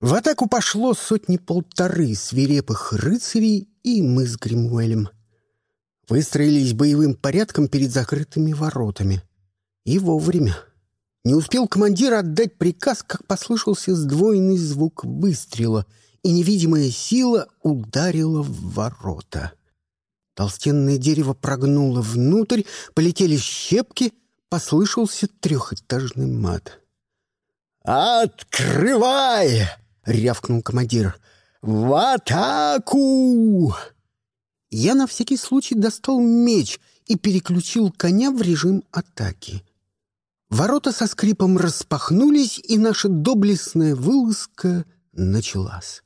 В атаку пошло сотни-полторы свирепых рыцарей, и мы с Гримуэлем. Выстроились боевым порядком перед закрытыми воротами. И вовремя. Не успел командир отдать приказ, как послышался сдвоенный звук выстрела, и невидимая сила ударила в ворота. Толстенное дерево прогнуло внутрь, полетели щепки, послышался трехэтажный мат. «Открывай!» — рявкнул командир. «В атаку!» Я на всякий случай достал меч и переключил коня в режим атаки. Ворота со скрипом распахнулись, и наша доблестная вылазка началась.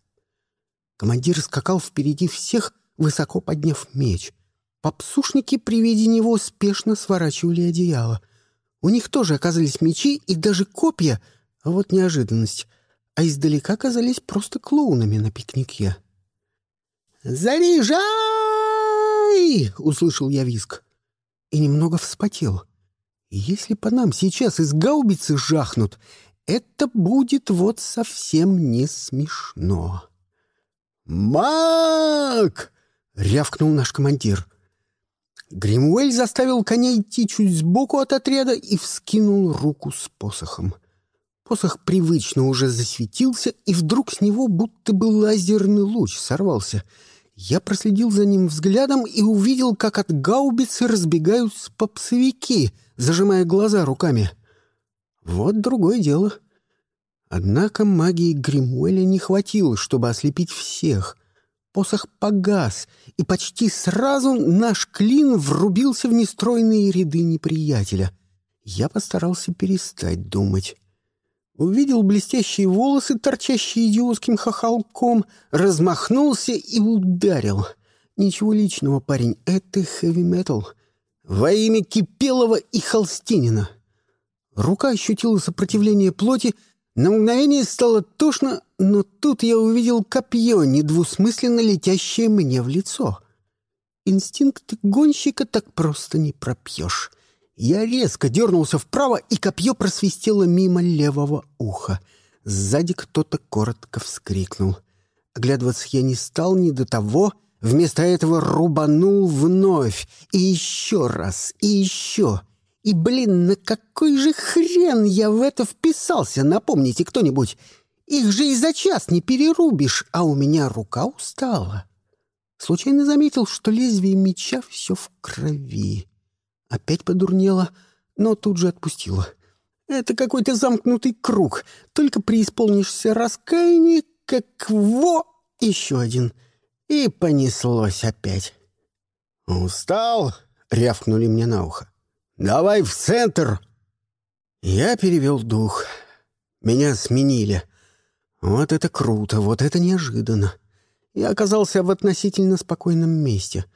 Командир скакал впереди всех, высоко подняв меч. Попсушники при виде него спешно сворачивали одеяло. У них тоже оказались мечи и даже копья, а вот неожиданность. А издалека казались просто клоунами на пикнике. «Заряжай!» — услышал я виск. И немного вспотел. Если по нам сейчас из гаубицы жахнут, это будет вот совсем не смешно. «Маг!» — рявкнул наш командир. Гримуэль заставил коня идти чуть сбоку от отряда и вскинул руку с посохом. Посох привычно уже засветился, и вдруг с него будто бы лазерный луч сорвался. Я проследил за ним взглядом и увидел, как от гаубицы разбегаются попсовики, зажимая глаза руками. Вот другое дело. Однако магии Гримуэля не хватило, чтобы ослепить всех. Посох погас, и почти сразу наш клин врубился в нестройные ряды неприятеля. Я постарался перестать думать. Увидел блестящие волосы, торчащие идиотским хохолком, размахнулся и ударил. Ничего личного, парень, это хэви-метал. Во имя Кипелова и Холстинина. Рука ощутила сопротивление плоти, на мгновение стало тошно, но тут я увидел копье, недвусмысленно летящее мне в лицо. Инстинкт гонщика так просто не пропьешь. Я резко дернулся вправо, и копье просвистело мимо левого уха. Сзади кто-то коротко вскрикнул. Оглядываться я не стал ни до того, вместо этого рубанул вновь, и еще раз, и еще — и, блин, на какой же хрен я в это вписался, напомните кто-нибудь? Их же и за час не перерубишь, а у меня рука устала. Случайно заметил, что лезвие меча все в крови. Опять подурнело, но тут же отпустило. Это какой-то замкнутый круг. Только преисполнишься раскаяния, как во, еще один. И понеслось опять. «Устал?» — рявкнули мне на ухо. «Давай в центр!» Я перевел дух. Меня сменили. Вот это круто, вот это неожиданно. Я оказался в относительно спокойном месте.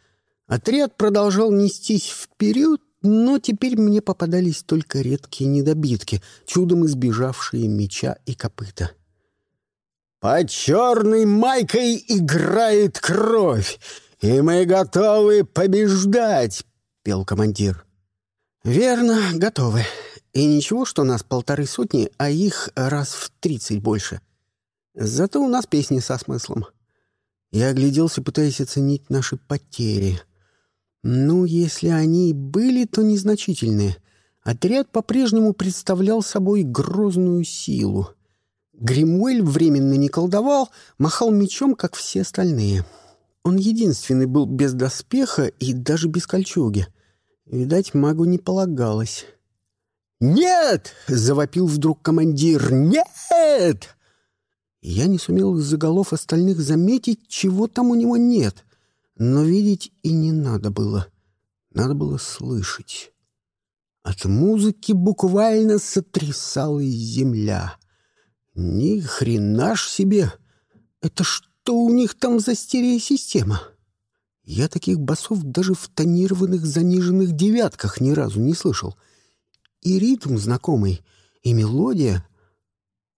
Отряд продолжал нестись вперед, но теперь мне попадались только редкие недобитки, чудом избежавшие меча и копыта. «Под черной майкой играет кровь, и мы готовы побеждать!» — пел командир. «Верно, готовы. И ничего, что нас полторы сотни, а их раз в тридцать больше. Зато у нас песни со смыслом». Я огляделся, пытаясь оценить наши потери. Ну, если они и были, то незначительные. Отряд по-прежнему представлял собой грозную силу. Гримуэль временно не колдовал, махал мечом, как все остальные. Он единственный был без доспеха и даже без кольчуги. Видать, магу не полагалось. «Нет!» — завопил вдруг командир. «Нет!» Я не сумел из-за голов остальных заметить, чего там у него нет. Но видеть и не надо было. Надо было слышать. От музыки буквально сотрясалась земля. Ни хрена ж себе! Это что у них там за стереосистема? Я таких басов даже в тонированных заниженных девятках ни разу не слышал. И ритм знакомый, и мелодия.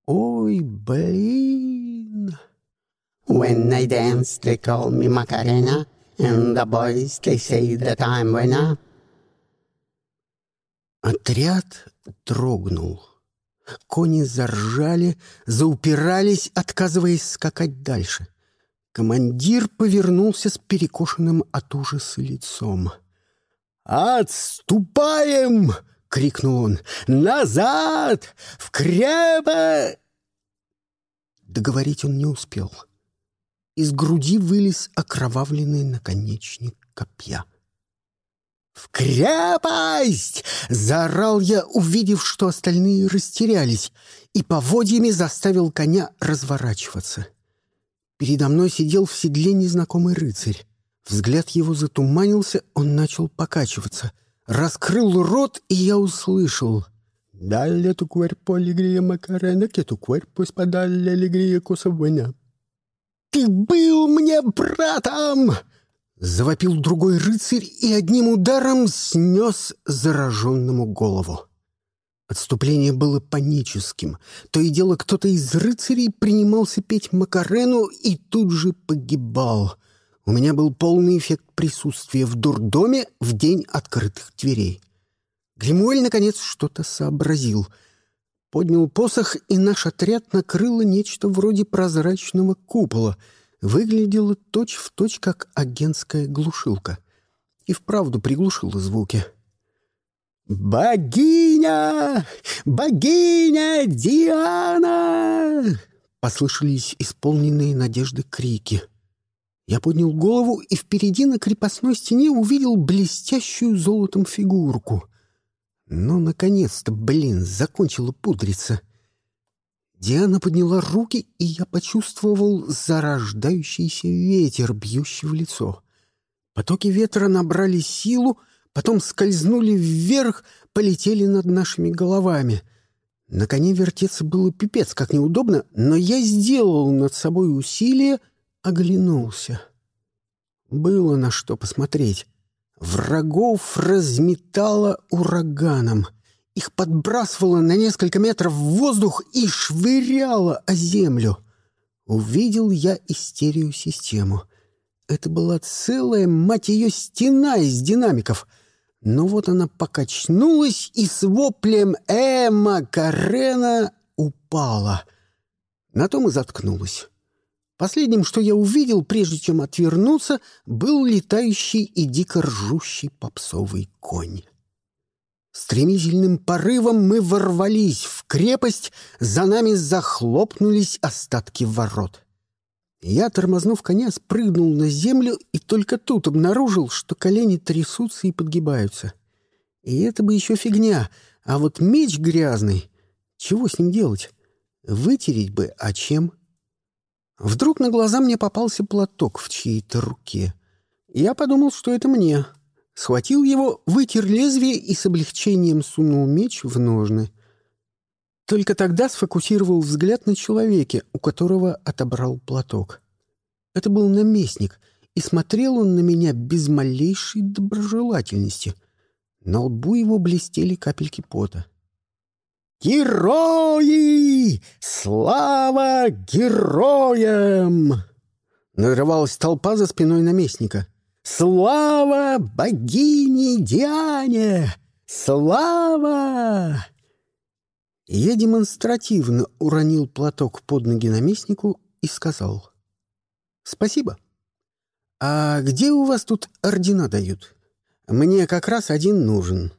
Ой, блин. When I dance, they call me Macarena, and the boys, they say that I'm winner. Отряд дрогнул. Кони заржали, заупирались, отказываясь скакать дальше. Командир повернулся с перекошенным от ужаса лицом. «Отступаем!» — крикнул он. «Назад! В крепо!» Договорить он не успел. Из груди вылез окровавленный наконечник копья. «В крепость!» — заорал я, увидев, что остальные растерялись, и поводьями заставил коня разворачиваться. Передо мной сидел в седле незнакомый рыцарь. Взгляд его затуманился, он начал покачиваться. Раскрыл рот, и я услышал. «Далее tu cuerpo alegría Макарена, que tu cuerpo es para «Ты был мне братом!» Завопил другой рыцарь и одним ударом снес зараженному голову. Отступление было паническим. То и дело кто-то из рыцарей принимался петь Макарену и тут же погибал. У меня был полный эффект присутствия в дурдоме в день открытых дверей. Гримуэль, наконец, что-то сообразил. Поднял посох, и наш отряд накрыло нечто вроде прозрачного купола — выглядела точь-в-точь, точь, как агентская глушилка. И вправду приглушила звуки. «Богиня! Богиня Диана!» Послышались исполненные надежды крики. Я поднял голову и впереди на крепостной стене увидел блестящую золотом фигурку. Ну, наконец-то, блин, закончила пудриться. Диана подняла руки, и я почувствовал зарождающийся ветер, бьющий в лицо. Потоки ветра набрали силу, потом скользнули вверх, полетели над нашими головами. На коне вертеться было пипец, как неудобно, но я сделал над собой усилие, оглянулся. Было на что посмотреть. Врагов разметало ураганом — их подбрасывало на несколько метров в воздух и швыряло о землю. Увидел я истерию-систему. Это была целая, мать ее, стена из динамиков. Но вот она покачнулась и с воплем «Эмма Карена» упала. На том и заткнулась. Последним, что я увидел, прежде чем отвернуться, был летающий и дико ржущий попсовый конь. Стремительным порывом мы ворвались в крепость, за нами захлопнулись остатки ворот. Я, тормознув коня, спрыгнул на землю и только тут обнаружил, что колени трясутся и подгибаются. И это бы еще фигня, а вот меч грязный. Чего с ним делать? Вытереть бы, а чем? Вдруг на глаза мне попался платок в чьей-то руке. Я подумал, что это мне — Схватил его, вытер лезвие и с облегчением сунул меч в ножны. Только тогда сфокусировал взгляд на человеке, у которого отобрал платок. Это был наместник, и смотрел он на меня без малейшей доброжелательности. На лбу его блестели капельки пота. «Герои! Слава героям!» Надрывалась толпа за спиной наместника. Слава богине Диане! Слава!» Я демонстративно уронил платок под ноги наместнику и сказал «Спасибо. А где у вас тут ордена дают? Мне как раз один нужен».